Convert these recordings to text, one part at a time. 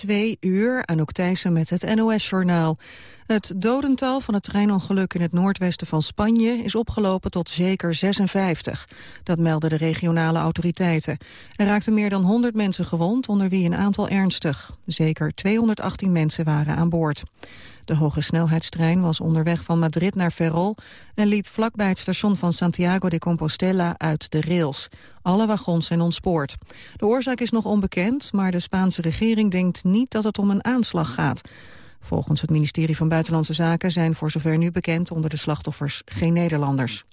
twee uur, Anouk Thijssen met het NOS-journaal. Het dodental van het treinongeluk in het noordwesten van Spanje is opgelopen tot zeker 56. Dat melden de regionale autoriteiten. Er raakten meer dan 100 mensen gewond, onder wie een aantal ernstig. Zeker 218 mensen waren aan boord. De hoge snelheidstrein was onderweg van Madrid naar Ferrol... en liep vlakbij het station van Santiago de Compostela uit de rails. Alle wagons zijn ontspoord. De oorzaak is nog onbekend, maar de Spaanse regering denkt niet dat het om een aanslag gaat. Volgens het ministerie van Buitenlandse Zaken zijn voor zover nu bekend onder de slachtoffers geen Nederlanders.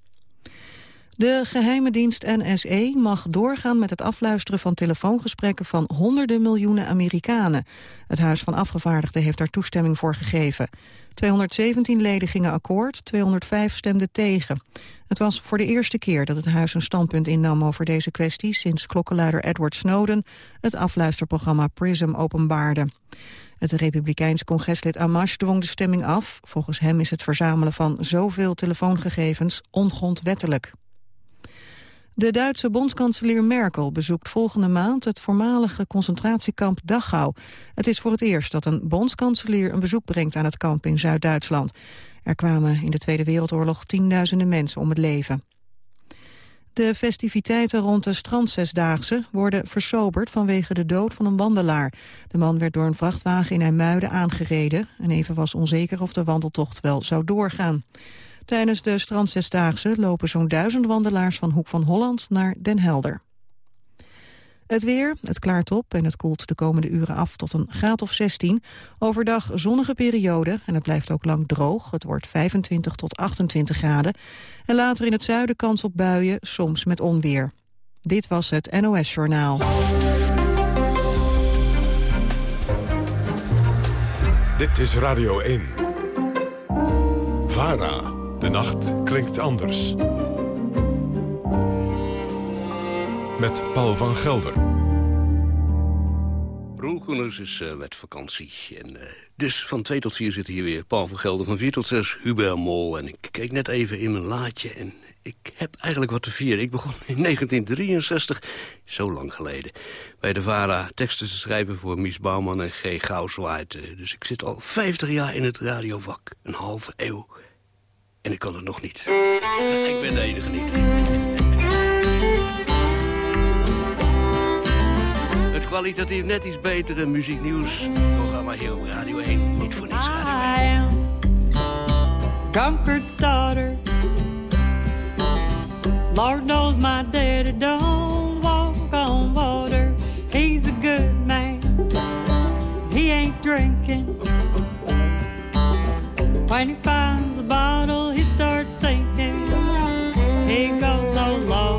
De geheime dienst NSE mag doorgaan met het afluisteren van telefoongesprekken van honderden miljoenen Amerikanen. Het Huis van Afgevaardigden heeft daar toestemming voor gegeven. 217 leden gingen akkoord, 205 stemden tegen. Het was voor de eerste keer dat het huis een standpunt innam over deze kwestie... sinds klokkenluider Edward Snowden het afluisterprogramma PRISM openbaarde. Het republikeins congreslid Amash dwong de stemming af. Volgens hem is het verzamelen van zoveel telefoongegevens ongrondwettelijk. De Duitse bondskanselier Merkel bezoekt volgende maand het voormalige concentratiekamp Dachau. Het is voor het eerst dat een bondskanselier een bezoek brengt aan het kamp in Zuid-Duitsland. Er kwamen in de Tweede Wereldoorlog tienduizenden mensen om het leven. De festiviteiten rond de strandzesdaagse worden versoberd vanwege de dood van een wandelaar. De man werd door een vrachtwagen in IJmuiden aangereden en even was onzeker of de wandeltocht wel zou doorgaan. Tijdens de strandzesdaagse lopen zo'n duizend wandelaars van Hoek van Holland naar Den Helder. Het weer, het klaart op en het koelt de komende uren af tot een graad of 16. Overdag zonnige periode en het blijft ook lang droog. Het wordt 25 tot 28 graden. En later in het zuiden kans op buien, soms met onweer. Dit was het NOS Journaal. Dit is Radio 1. VARA. De nacht klinkt anders. Met Paul van Gelder. Roel is uh, met vakantie. En, uh, dus van 2 tot 4 zitten hier weer Paul van Gelder. Van 4 tot 6 Hubert Mol. En ik keek net even in mijn laadje en ik heb eigenlijk wat te vieren. Ik begon in 1963, zo lang geleden, bij de VARA teksten te schrijven voor Mies Bouwman en G. Gouwswaard. Uh, dus ik zit al 50 jaar in het radiovak. Een halve eeuw. En ik kan het nog niet. Ik ben de enige niet. Het kwalitatief net iets betere muzieknieuws. Programma hier op Radio 1. Niet voor niets Radio 1. Conquered daughter. Lord knows my daddy don't walk on water. He's a good man. He ain't drinking. When he finds a bottle, he starts sinking. He goes so low,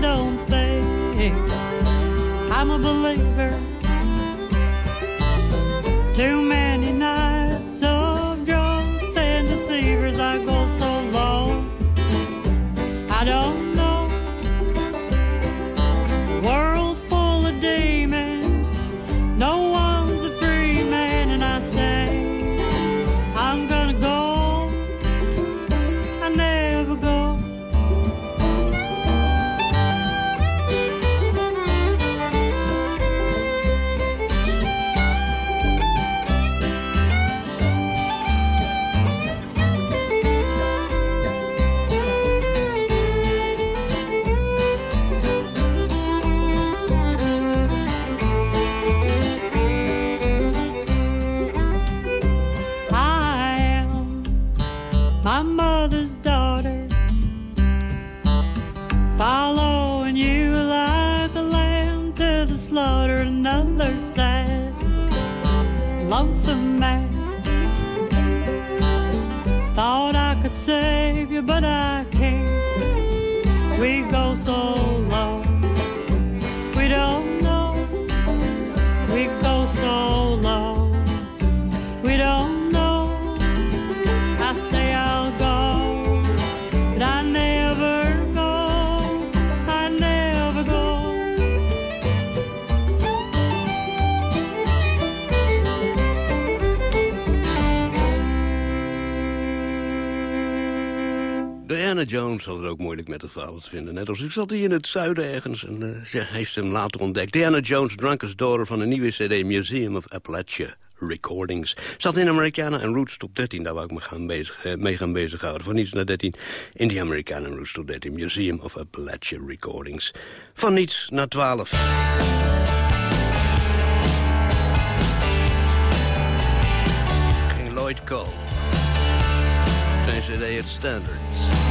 don't think I'm a believer. Met de verhalen te vinden. Net als ik zat hier in het zuiden ergens en eh, ze heeft hem later ontdekt. Diana Jones, Drunkard's Daughter van de nieuwe cd Museum of Appalachia Recordings. Zat in Americana en Roots top 13, daar wou ik me gaan bezig, eh, mee gaan bezighouden. Van niets naar 13 in die Americana en Roots top 13 Museum of Appalachia Recordings. Van niets naar 12. Ging Lloyd Cole. Zijn cd het Standards.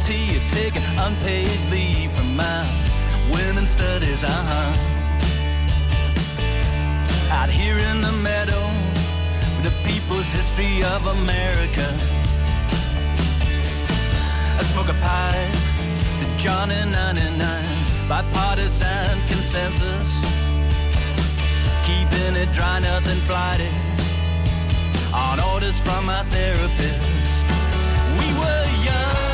Tea or taking unpaid leave from my women's studies. Uh-huh. Out here in the meadow, the people's history of America. I smoke a pipe to Johnny 99, bipartisan consensus. Keeping it dry, nothing flighty, on orders from my therapist. We were young,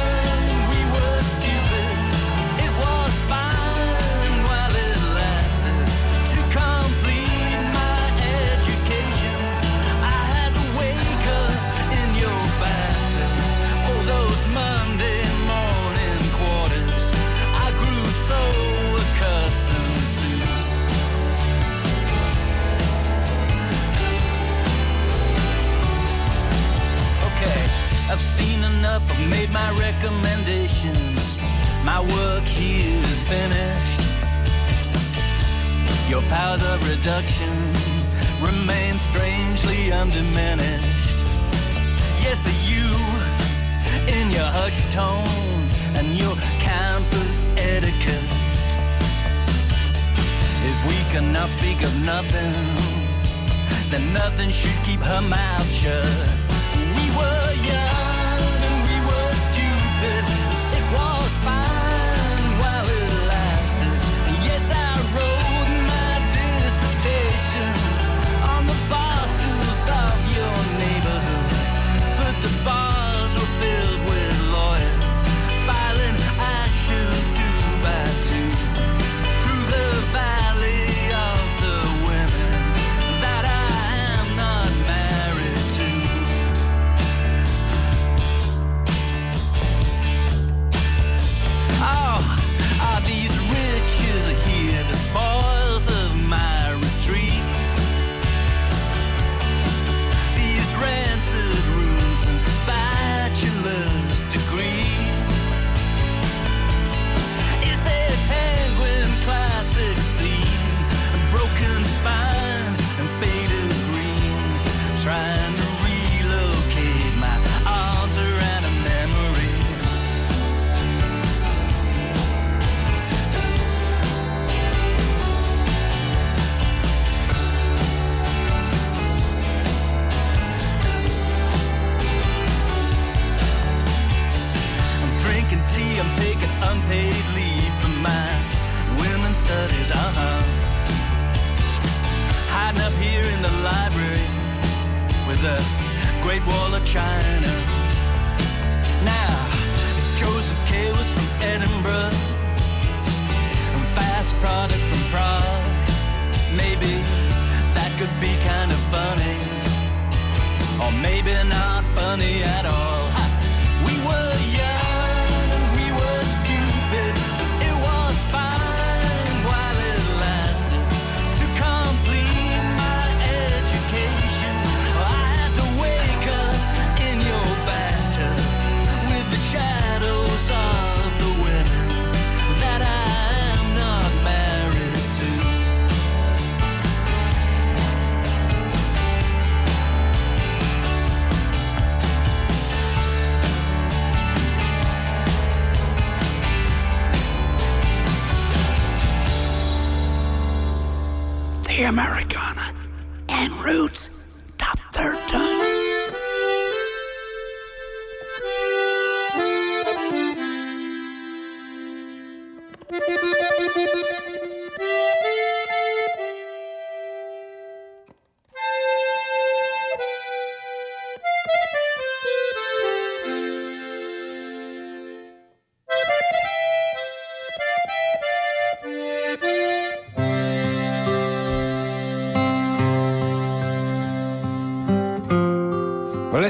I've seen enough, I've made my recommendations. My work here is finished. Your powers of reduction remain strangely undiminished. Yes, you, in your hushed tones and your campus etiquette. If we cannot speak of nothing, then nothing should keep her mouth shut. We were young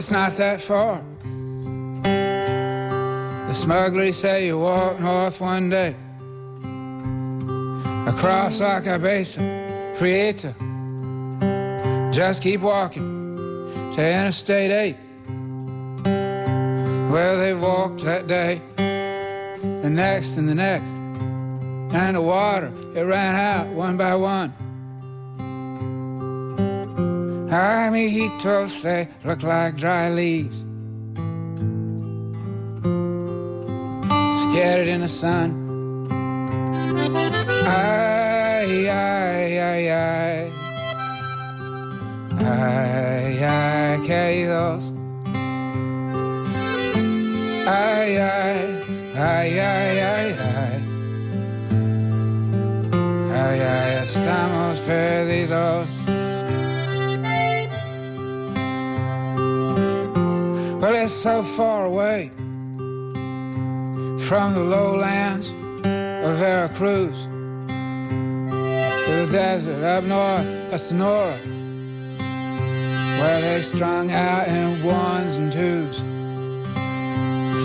it's not that far. The smugglers say you walk north one day, across like a basin, Prieta. Just keep walking to Interstate 8. Well, they walked that day, the next and the next, and the water, it ran out one by one. Amiguitos, they look like dry leaves. Scattered in the sun. Ay, ay, ay, ay. Ay, ay, queridos. Ay, ay, ay, ay, ay, ay. Ay, ay, estamos perdidos. It's so far away from the lowlands of Veracruz to the desert up north of Sonora, where they strung out in ones and twos.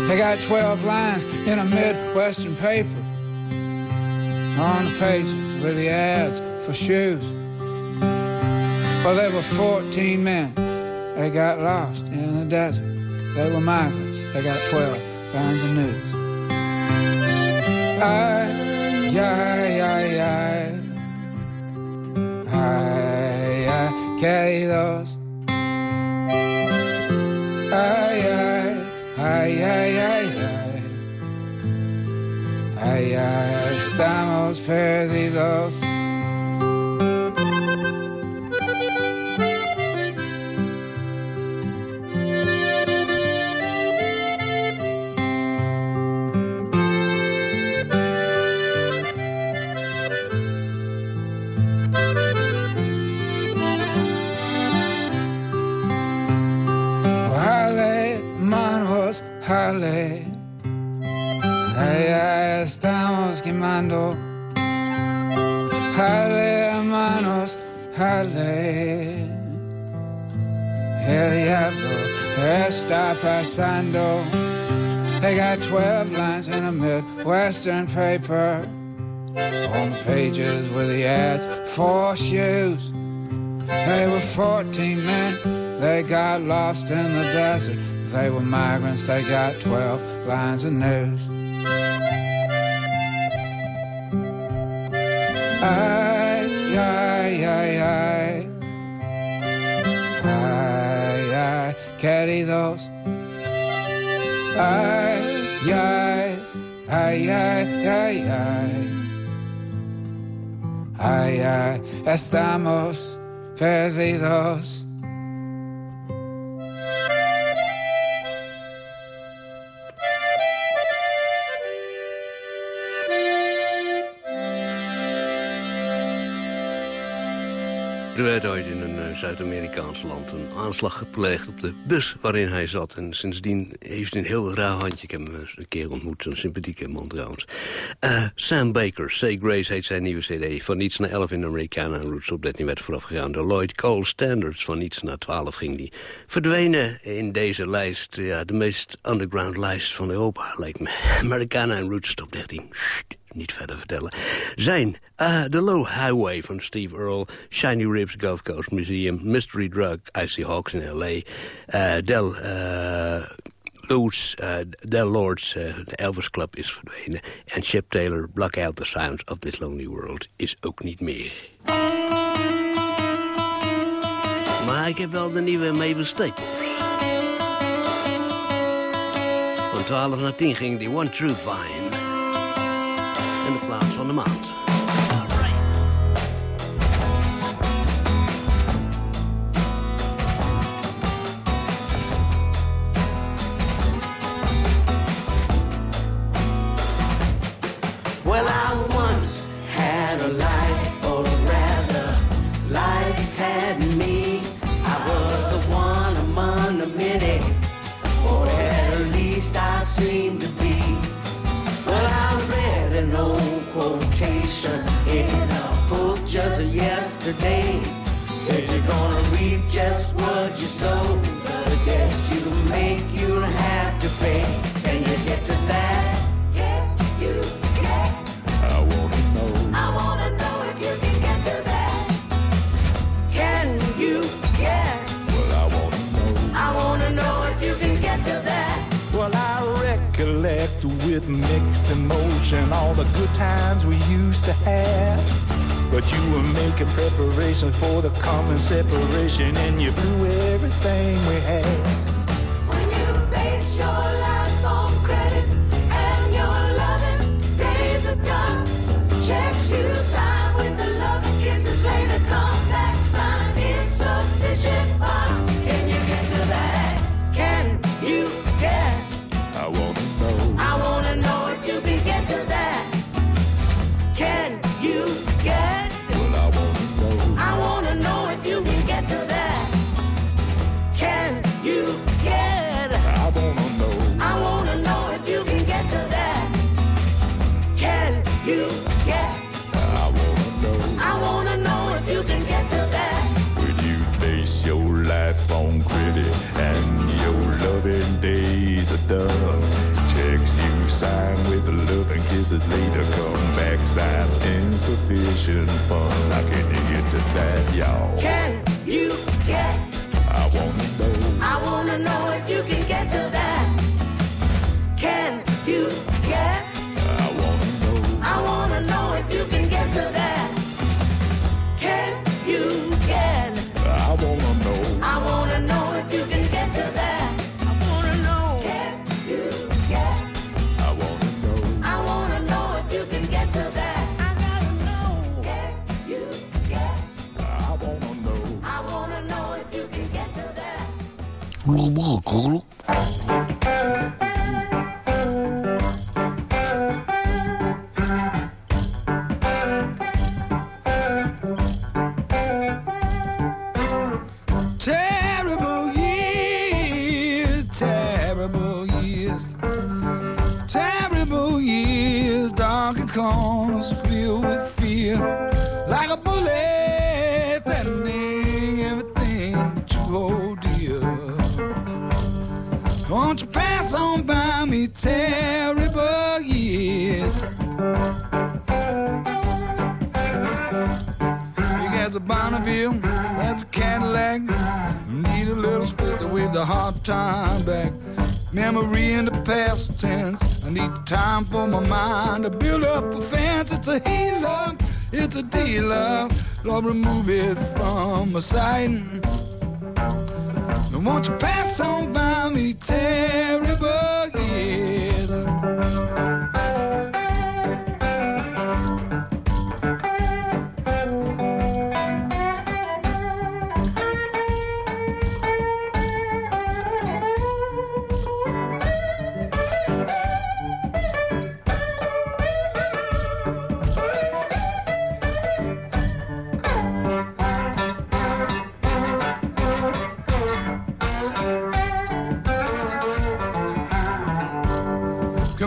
They got 12 lines in a Midwestern paper on the pages with the ads for shoes. Well, there were 14 men. They got lost in the desert. They were migrants. They got 12 lines of news. Ay, ay, ay, ay. Ay, ay, queridos. Ay, ay, ay, ay, ay, ay. Ay, ay, estamos perdidos. Jale, jale. Allá estamos quemando. Jale, manos, jale. El diablo está pasando. They got 12 lines in a Midwestern paper. On the pages with the ads for shoes. They were 14 men, they got lost in the desert. They were migrants, they got 12 lines of news. Ay, ay, ay, ay. Ay, ay, queridos. Ay, ay, ay, ay, ay, ay. Ay, ay, estamos perdidos. Er werd ooit in een eh, Zuid-Amerikaans land een aanslag gepleegd op de bus waarin hij zat. En sindsdien heeft hij een heel raar handje. Ik heb hem een keer ontmoet, een sympathieke man trouwens. Eh, Sam Baker, Say Grace heet zijn nieuwe cd. Van iets naar 11 in Americana Roots op 13 werd voorafgegaan door Lloyd Cole Standards. Van iets naar 12 ging die. Verdwenen in deze lijst, ja, de meest underground lijst van Europa, lijkt me. Americana Roots top 13. Sst niet verder vertellen. Zijn uh, The Low Highway van Steve Earle... Shiny Ribs Gulf Coast Museum... Mystery Drug, Icy Hawks in L.A. Uh, Del... Uh, Del Lords, de Elvis Club is verdwenen. En Chip Taylor, Block Out the Sounds of This Lonely World, is ook niet meer. Maar ik heb wel de nieuwe Mavis Staples. Van 12 naar 10 ging die One True Vine. Van de maand. Well, I once had a life, yesterday. Said you're gonna reap just what you sow. The debts you make, you'll have to pay. Can you get to that? Can you get? I wanna know. I wanna know if you can get to that. Can you get? Well, I wanna know. I wanna know if you can get to that. Well, I recollect with mixed emotion all the good times we used to have. But you were making preparations for the common separation, and you blew everything we had. Done. Checks you sign with love and kisses later come back sign insufficient funds. How can you get to that, y'all? Can you get? Terrible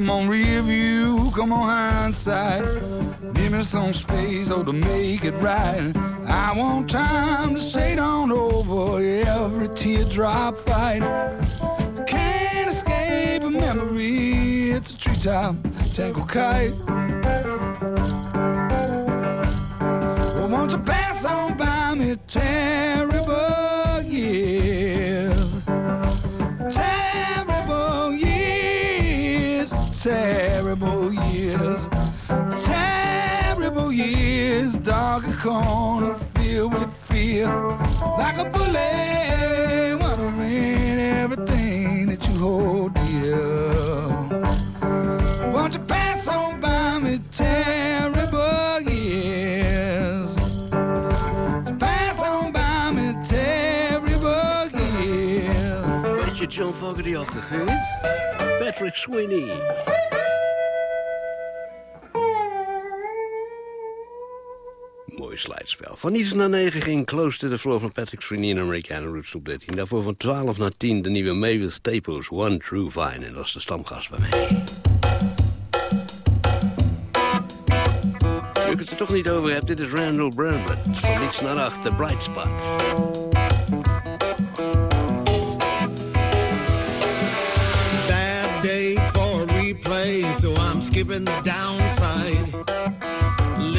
Come on, review, come on, hindsight. Give me some space, oh, to make it right. I want time to shade on over every teardrop fight. Can't escape a memory, it's a treetop, tangle kite. Corner filled with fear, like a bullet, wondering everything that you hold dear. Won't you pass on by me, terrible years? Pass on by me, terrible years. Beetje John Fogerty-achtig, hè? Patrick Sweeney. Van iets naar 9 ging Close to the Floor van Patrick Sweeney en Americana Roots op 13. Daarvoor van 12 naar 10 de nieuwe Mavis Staples, One True Vine. En dat is de stamgast bij mij. Nu ik het er toch niet over heb, dit is Randall Burnwood. Van niets naar achter, Bright Spots. Bad day for replay, so I'm skipping the downside.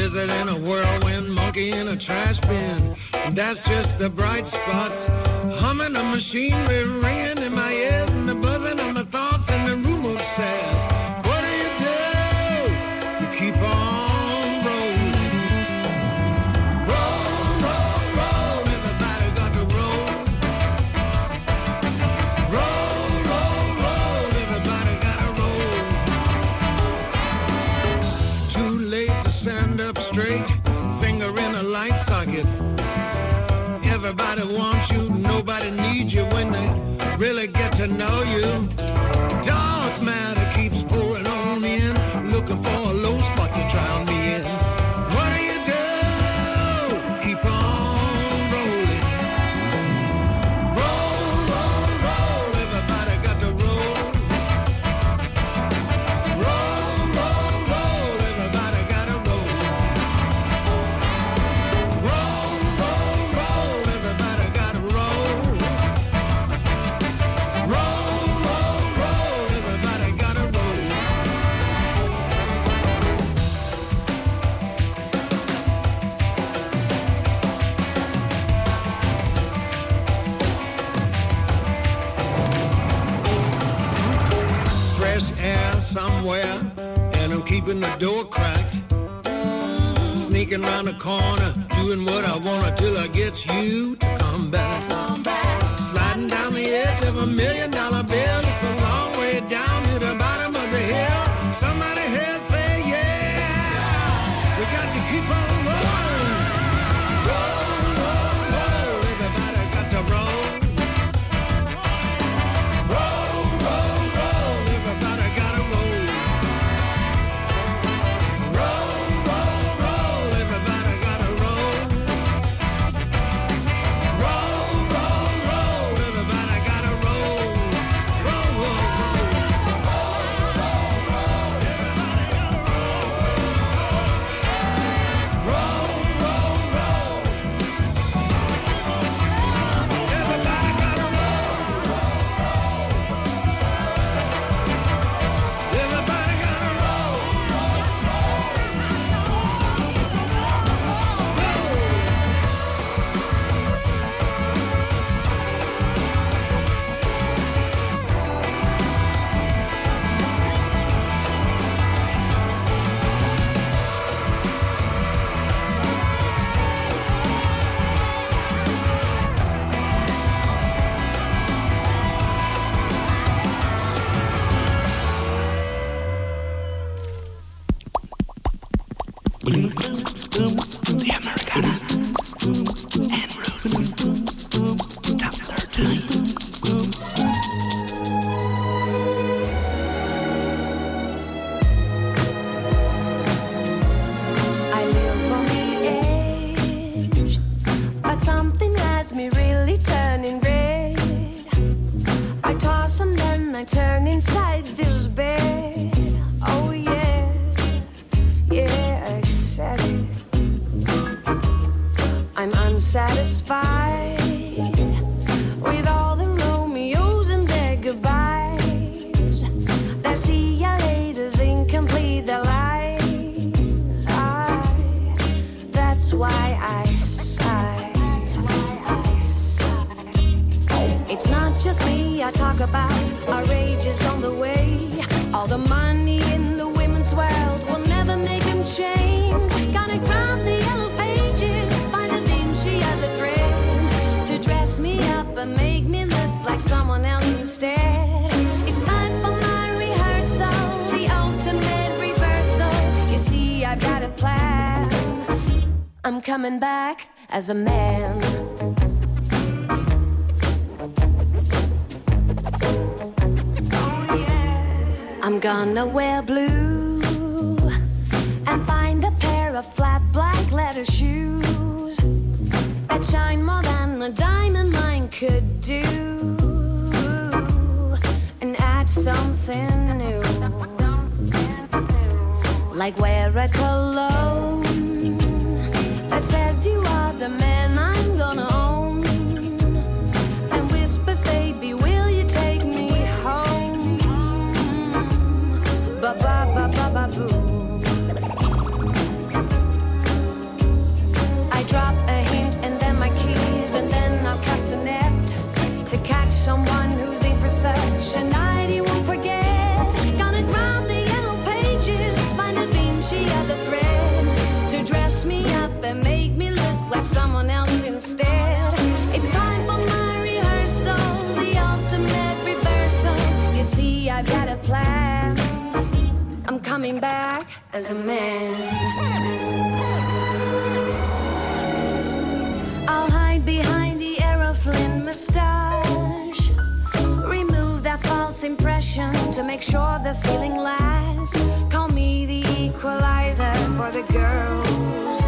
Lizard in a whirlwind, monkey in a trash bin. And that's just the bright spots. Humming a machinery ringing in my ears, and the buzzing of my thoughts in the room upstairs. Nobody needs you when they really get to know you. Keeping the door cracked. Sneaking around the corner, doing what I wanna till I get you to come back. Sliding down the edge of a million It's not just me I talk about. Our age is on the way. All the money in the women's world will never make them change. Gonna grab the yellow pages, find a Vinci other threads to dress me up and make me look like someone else instead. It's time for my rehearsal, the ultimate reversal. You see, I've got a plan. I'm coming back as a man. I'm gonna wear blue and find a pair of flat black leather shoes that shine more than the diamond mine could do and add something new like wear a color someone who's in for such a night he won't forget. Gonna drop the yellow pages, find a Vinci other threads to dress me up and make me look like someone else instead. It's time for my rehearsal, the ultimate reversal. You see, I've got a plan. I'm coming back as a man. To make sure the feeling lasts. Call me the equalizer for the girls.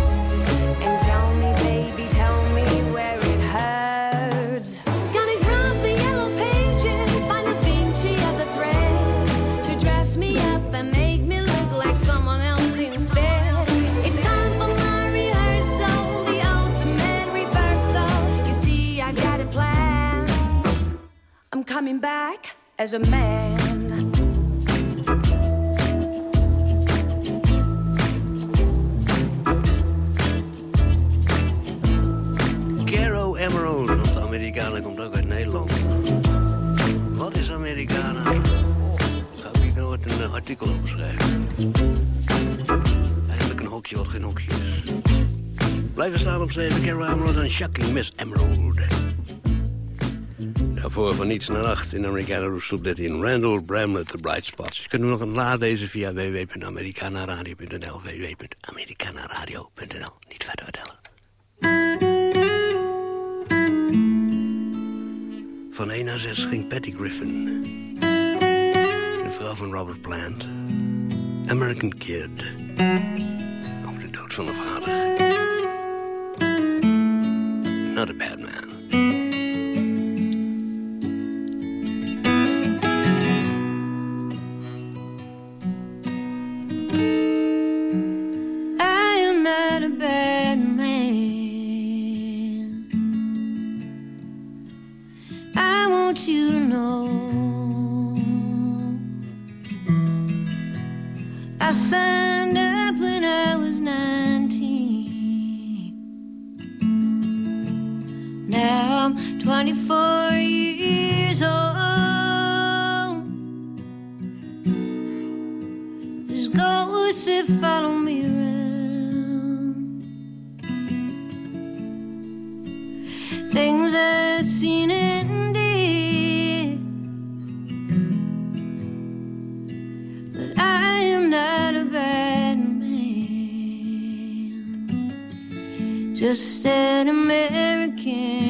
And tell me, baby, tell me where it hurts. Gonna drop the yellow pages, find a Vinci of the threads to dress me up and make me look like someone else instead. It's time for my rehearsal, the ultimate reversal. You see, I've got a plan. I'm coming back as a man. Amerikanen komt ook uit Nederland. Wat is Amerikanen? Zou ik nooit een eh, artikel over schrijven? Eigenlijk een hokje wat geen hokje is. Blijven staan op 7, Caro Emerald en Shocking Miss Emerald. Daarvoor van niets naar acht in Amerikanen Roestoep 13. Randall Bramlett, The Bright Spots. Je kunt hem nog een nalezen via www.americanaradio.nl www.americanaradio.nl Niet verder vertellen. Van 1 naar 6 ging Patty Griffin. De vrouw van Robert Plant. American Kid. Over de dood van de vader. Not a bad man. That follow me around. Things I've seen and did. But I am not a bad man. Just an American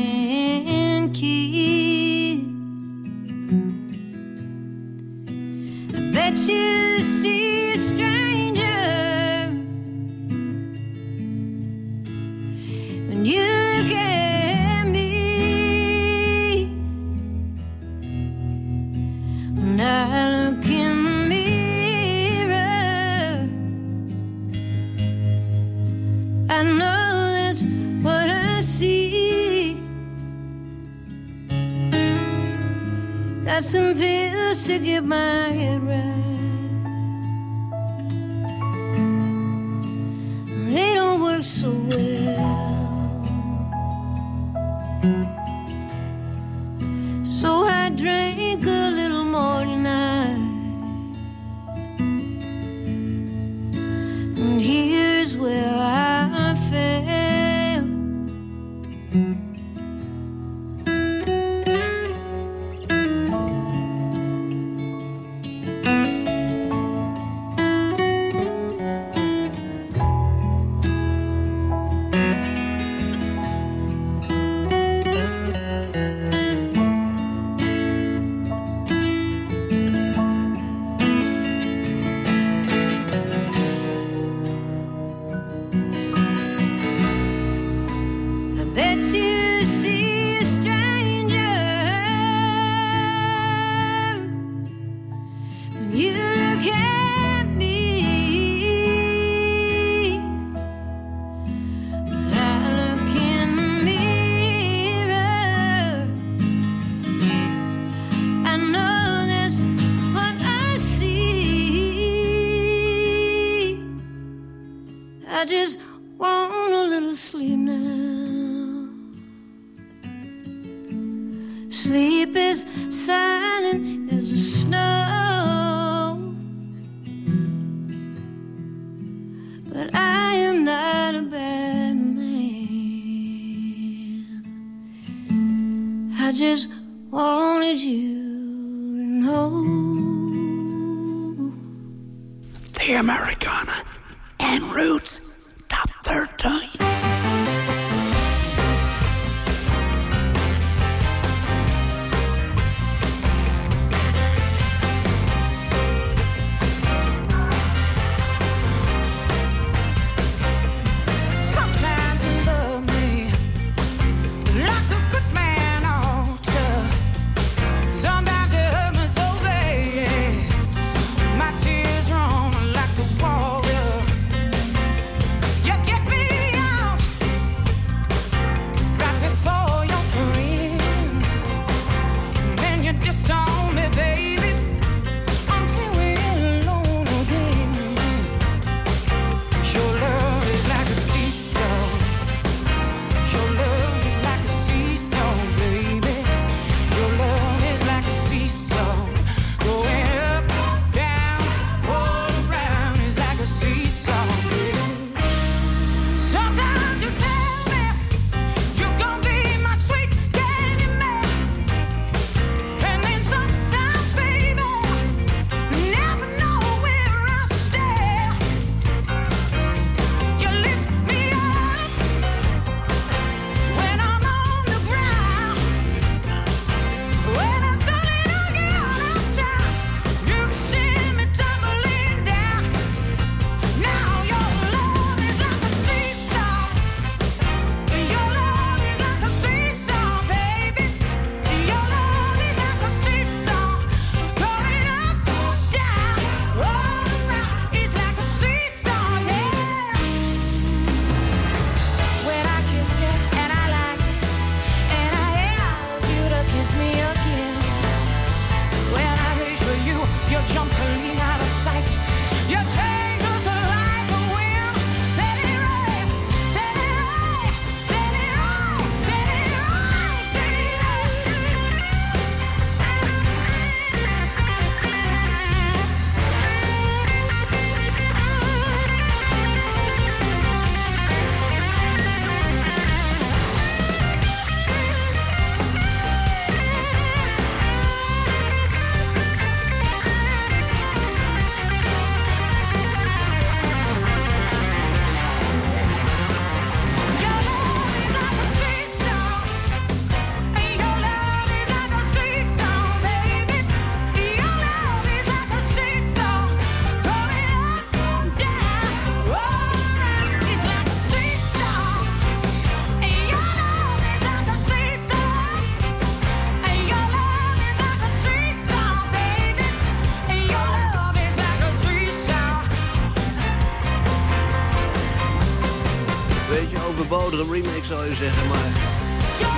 overbodige remix zou je zeggen, maar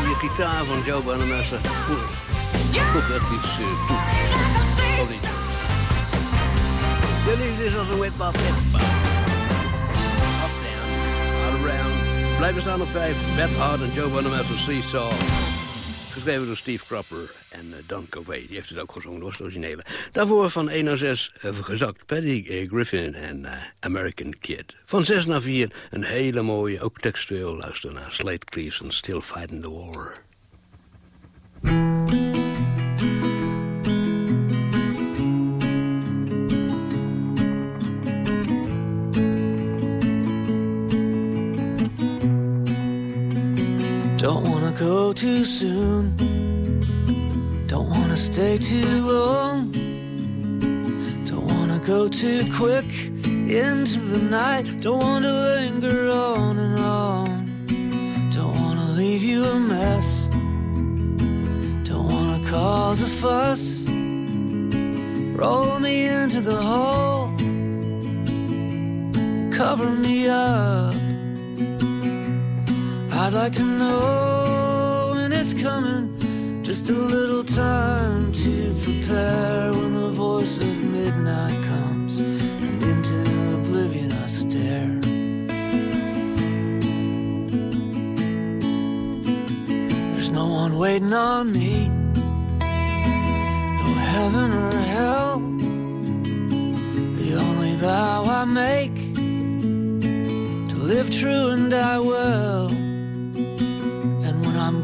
die gitaar van Joe Bonamassa voegt voegt echt iets eh, toe. Of niet? De liefde is als een wetbad. Up, down, out, around. Blijven staan op 5. Beth Hart en Joe Bonamassa Seesaw. Geschreven door Steve Cropper en eh, Don Covey. Die heeft het ook gezongen, was originele. Daarvoor van 1 naar 6 uh, gezakt. Paddy eh, Griffin en eh, American Kid. Van 6 naar 4 een hele mooie, ook textueel luisteren naar Slate Cleason, Still Fighting the War. Go too soon. Don't wanna stay too long. Don't wanna go too quick into the night. Don't wanna linger on and on. Don't wanna leave you a mess. Don't wanna cause a fuss. Roll me into the hole. Cover me up. I'd like to know it's coming. Just a little time to prepare when the voice of midnight comes and into oblivion I stare. There's no one waiting on me, no heaven or hell. The only vow I make to live true and die well.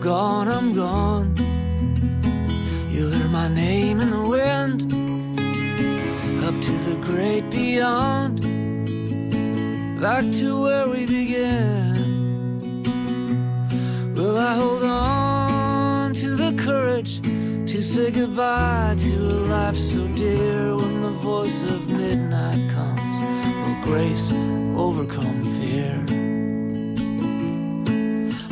Gone, I'm gone. You'll hear my name in the wind up to the great beyond, back to where we began. Will I hold on to the courage to say goodbye to a life so dear when the voice of midnight comes? Will grace overcome fear?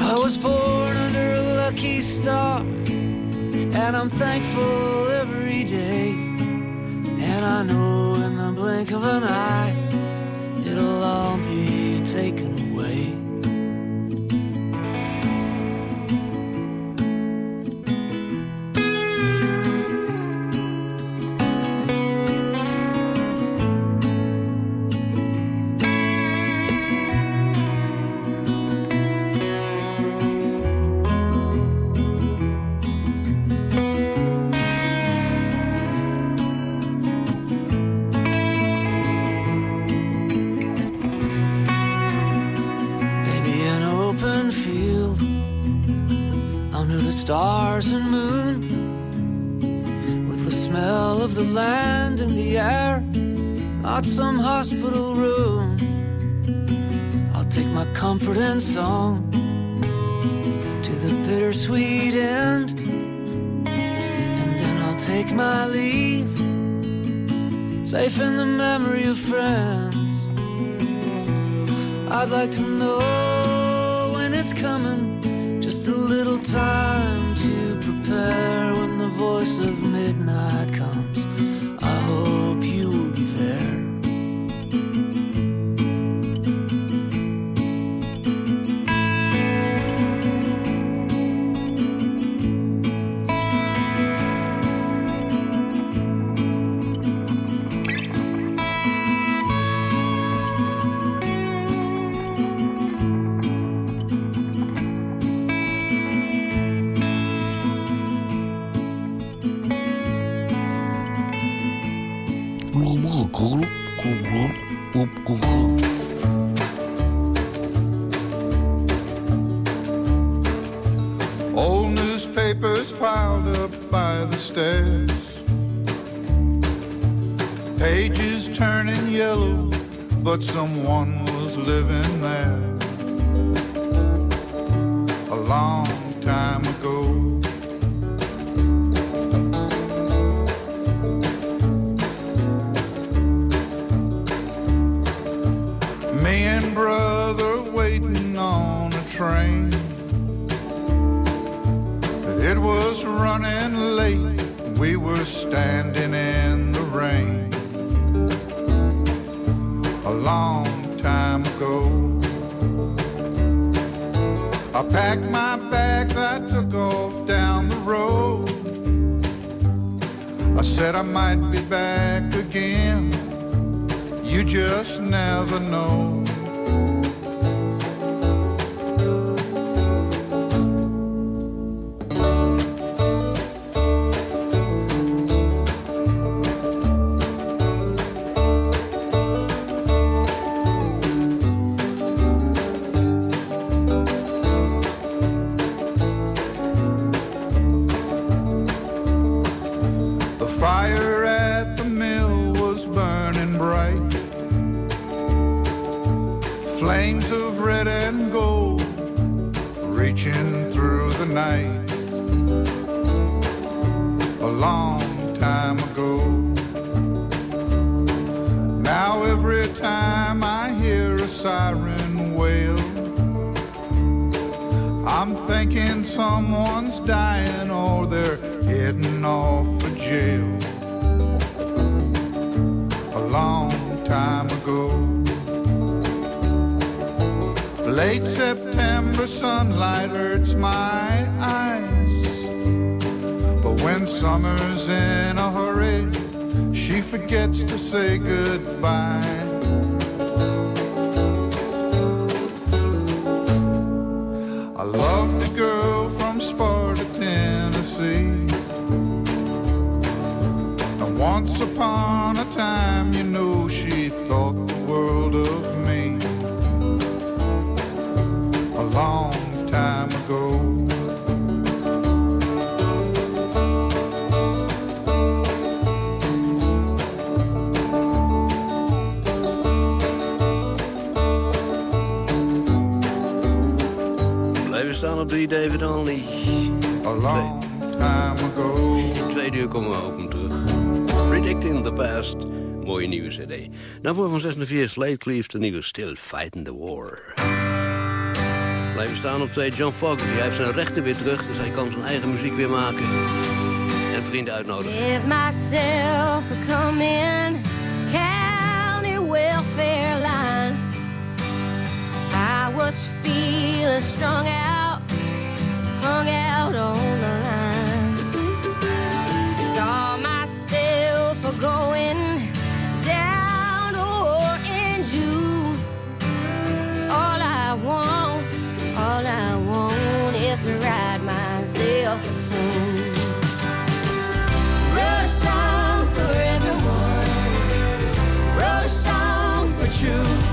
I was born under lucky star, and I'm thankful every day. And I know in the blink of an eye, it'll all be taken I'd like to know when it's coming. Just a little time to prepare when the voice of midnight comes. Stairs. Pages turning yellow, but someone was living there. Said I might be back again. You just never know. Daarvoor van 46 Slade Cleave de nieuwe Still Fighting the War. Blijven staan op twee John Fogerty. Hij heeft zijn rechten weer terug, dus hij kan zijn eigen muziek weer maken. En vrienden uitnodigen. I was out, hung out on the line. Going to ride myself a tune. Wrote a song for everyone. Wrote a song for true.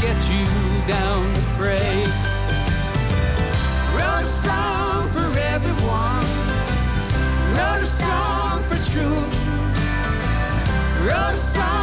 Get you down to pray. Wrote a song for everyone. Wrote a song for truth. Wrote a song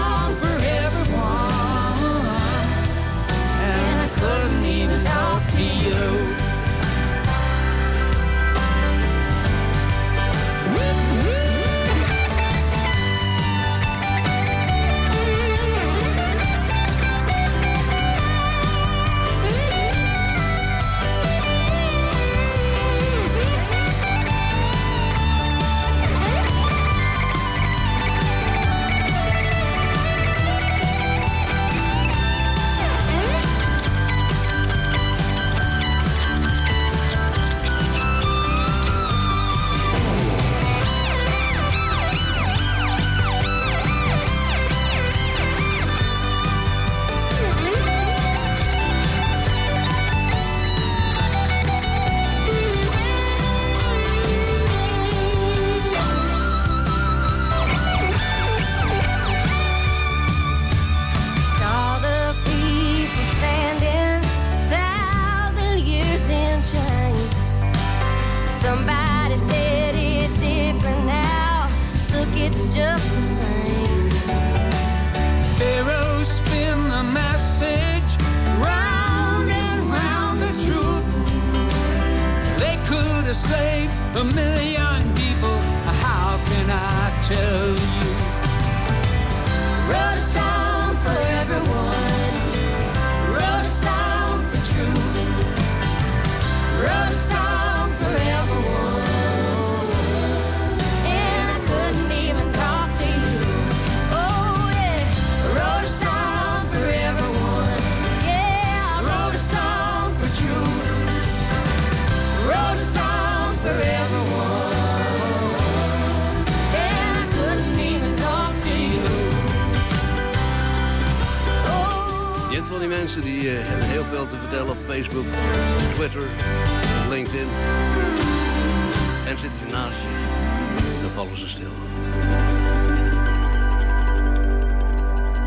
was stil.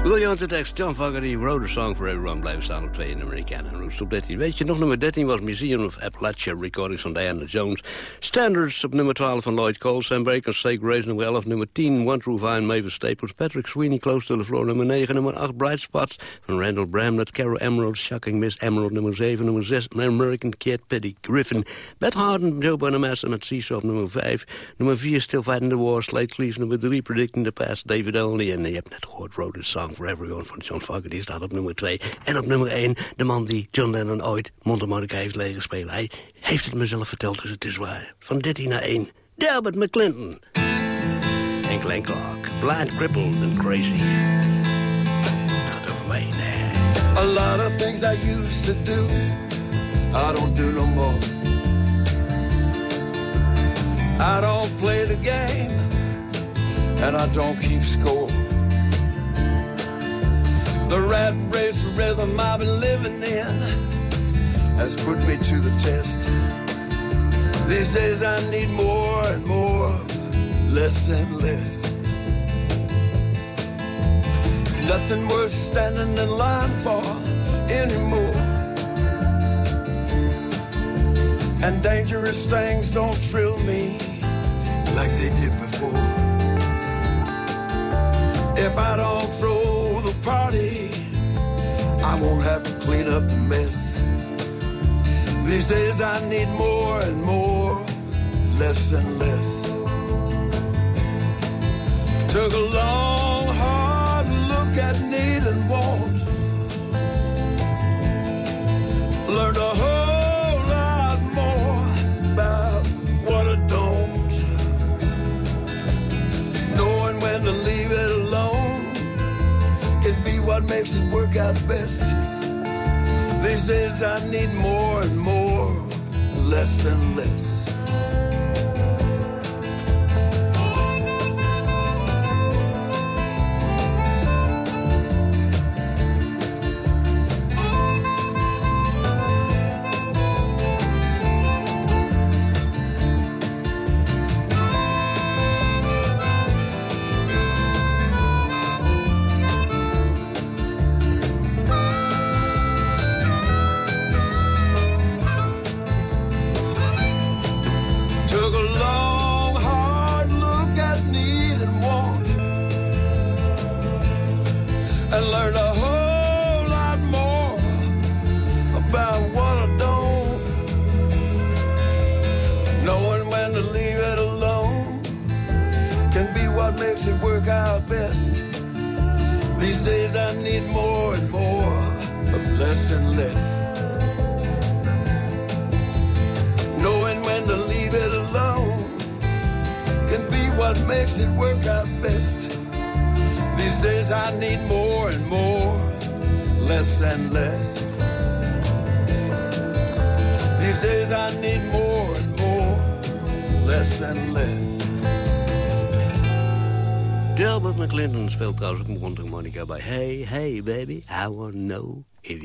Wil je aan de tekst? John Fogerty wrote a song for everyone. Blijven staan op 2 in de Americana Roots op 13. Weet je, nog nummer 13 was Museum of Appalachia. Recordings van Diana Jones. Standards op nummer 12 van Lloyd Cole. Sam Baker, Stake Grace nummer 11. Nummer 10, One True Vine, Mavis Staples. Patrick Sweeney, Close to the Floor. Nummer 9. Nummer 8, Bright Spots van Randall Bramlett. Carol Emerald, Shocking Miss Emerald. Nummer 7. Nummer 6, American Kid, Petty Griffin. Beth Harden, Joe Bonamassa met Seesaw op nummer 5. Nummer 4, Still Fighting the War. Slate Cleave. Nummer 3, Predicting the Past, David Only. En je hebt net gehoord, a Song Song for Everyone van John Fogerty staat op nummer 2. En op nummer 1 de man die John Lennon ooit mondharmonica heeft leren spelen. Hij heeft het mezelf verteld, dus het is waar. Van 13 naar 1. Delbert McClinton. En Glenn Clark. Blind, crippled and crazy. Gaat over mij? Nee. A lot of things I used to do, I don't do no more. I don't play the game, and I don't keep score. The rat race rhythm I've been living in has put me to the test. These days I need more and more, less and less. Nothing worth standing in line for anymore. And dangerous things don't thrill me like they did before. If I don't throw the party, I won't have to clean up the mess. These days I need more and more, less and less. Took a long, hard look at need and want. It best. These days I need more and more, less and less.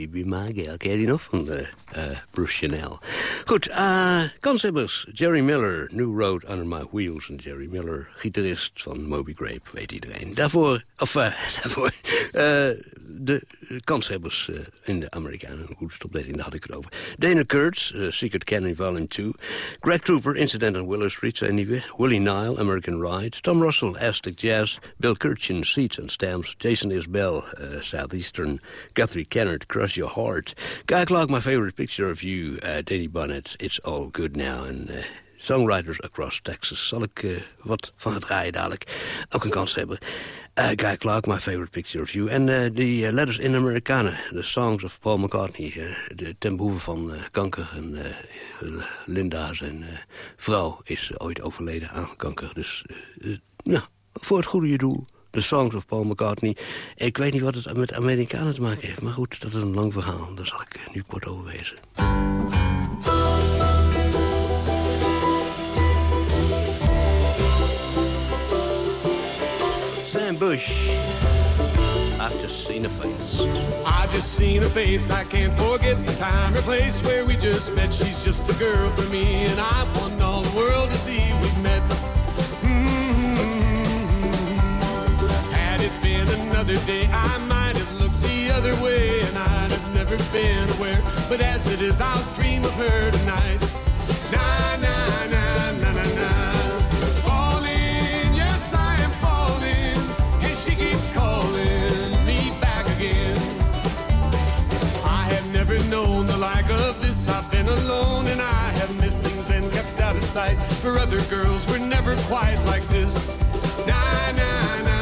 Bibi Magiak. Ken je die nog van de uh, Bruce Chanel? Goed, eh kanshebbers. Jerry Miller, New Road Under My Wheels. En Jerry Miller, gitarist van Moby Grape, weet iedereen. Daarvoor, of eh, daarvoor, eh, de kanshebbers in de Amerikanen. Goed, stop 13, daar had ik het over. Dana Kurtz, Secret Canyon Volume 2. Greg Trooper, Incident on Willow Street, zijn nieuwe. Willie Nile, American Ride. Tom Russell, Aztec Jazz. Bill Kirchin, Seats and Stamps. Jason Isbell, uh, Southeastern. Guthrie Kennard, Crush Your Heart. Guy Clark, My Favorite Picture of You. Uh, Danny Bonnet, It's All Good Now. En... eh, Songwriters Across Texas. Zal ik eh, wat van het draaien dadelijk. Ook een kans hebben. Eh, Guy Clark, My Favorite Picture of You. En eh, Letters in Americana. The Songs of Paul McCartney. de, ten behoeve van kanker. En Linda, zijn vrouw, is ooit overleden aan kanker. Dus eh, nou, voor het goede doel. The Songs of Paul McCartney. Ik weet niet wat het met Amerikanen te maken heeft. Maar goed, dat is een lang verhaal. Daar zal ik nu kort over wezen. Sam Bush. I've just seen a face. I just seen her face, I can't forget the time or place where we just met. She's just the girl for me, and I want all the world to see we've met. Another day, I might have looked the other way, and I'd have never been aware. But as it is, I'll dream of her tonight. Na na na na na na. Falling, yes I am falling, and she keeps calling me back again. I have never known the like of this. I've been alone and I have missed things and kept out of sight. For other girls, we're never quite like this. Na na na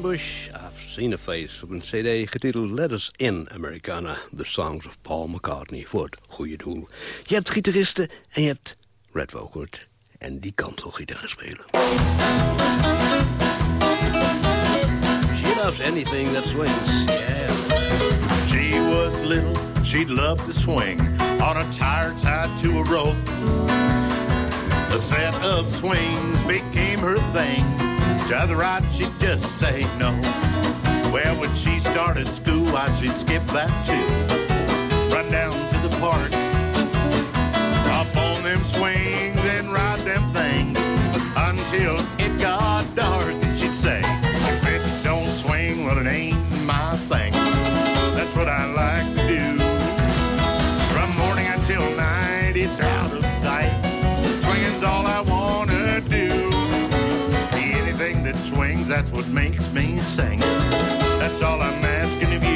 Bush, I've seen a face op een cd getiteld Letters in Americana. The Songs of Paul McCartney voor het goede doel. Je hebt gitaristen en je hebt Red Vocort. En die kan toch gitaar spelen. She loves anything that swings, yeah. She was little, she'd love to swing on a tire tied to a rope. A set of swings became her thing. To the right, she'd just say no. Well, when she started school, I she'd skip that too. Run down to the park, up on them swings and ride them things until it got dark. And she'd say, If it don't swing, well, it ain't my thing. That's what I like to do. From morning until night, it's out of sight. Swinging's all I wanna that's what makes me sing. That's all I'm asking of you.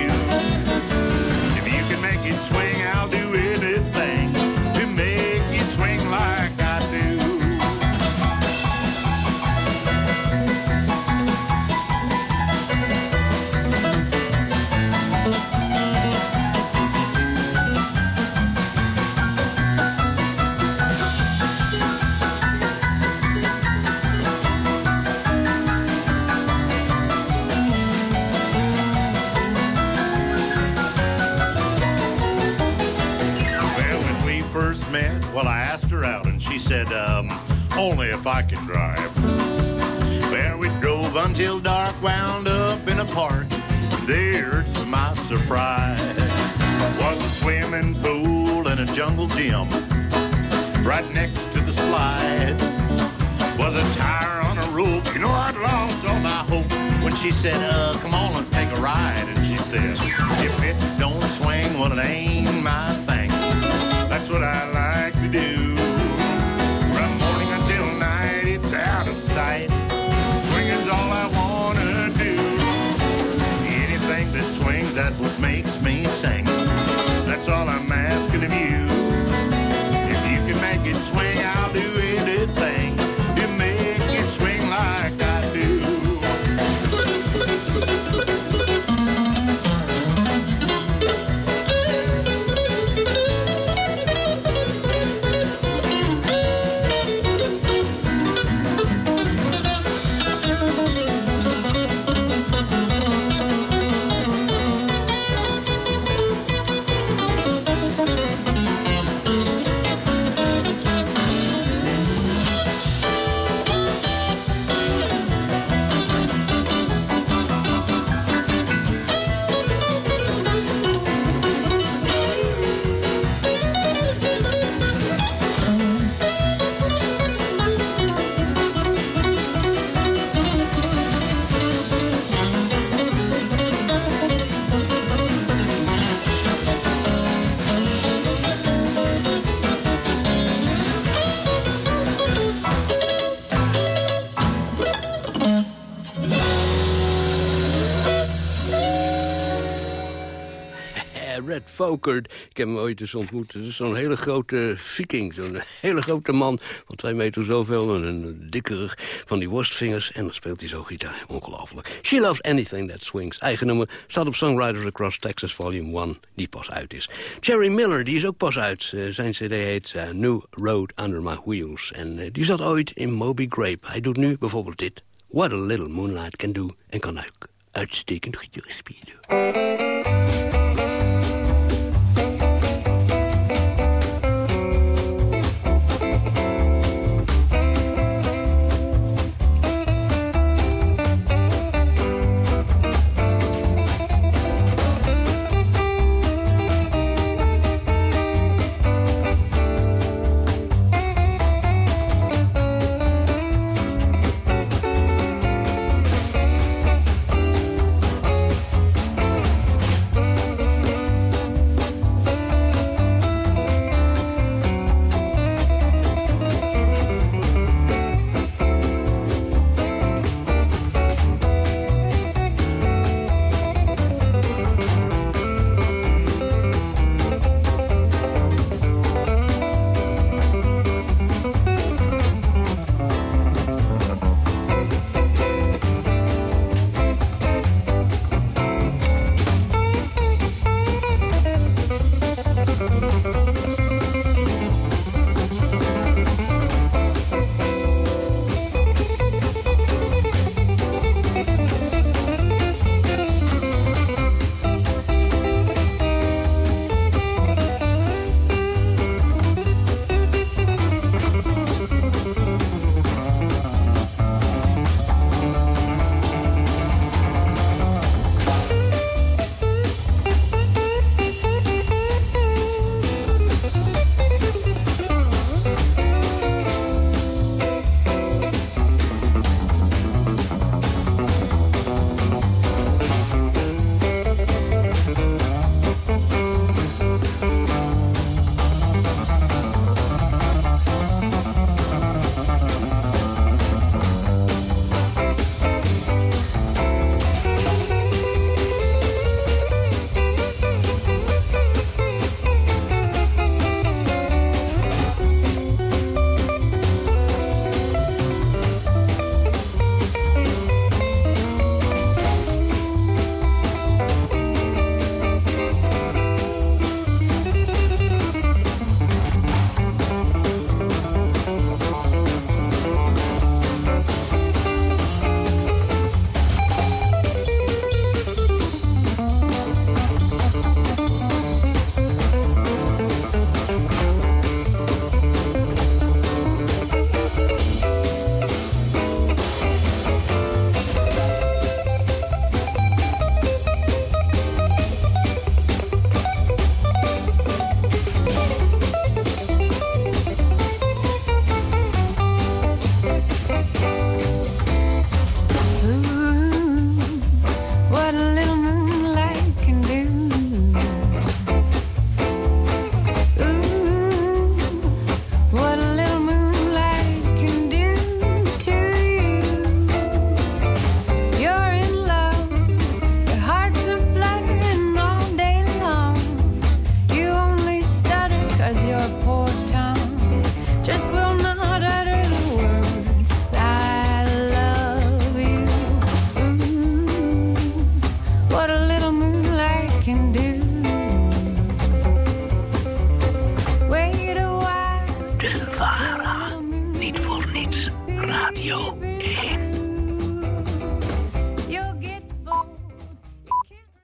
Said, um, only if I can drive. Well, we drove until dark, wound up in a park. There, to my surprise, was a swimming pool and a jungle gym. Right next to the slide was a tire on a rope. You know, I'd lost all my hope when she said, uh, come on, let's take a ride. And she said, if it don't swing, well, it ain't my thing. That's what I like to do. Ik heb hem ooit eens ontmoet. Is zo'n hele grote viking, zo'n hele grote man van twee meter zoveel... en een dikke rug van die worstvingers. En dan speelt hij zo gitaar, ongelooflijk. She Loves Anything That Swings, eigen staat op Songwriters Across Texas Volume 1, die pas uit is. Jerry Miller, die is ook pas uit. Eh, zijn cd heet eh, New Road Under My Wheels. En eh, die zat ooit in Moby Grape. Hij doet nu bijvoorbeeld dit. What a Little Moonlight Can Do. En kan ook uitstekend gitaar spelen.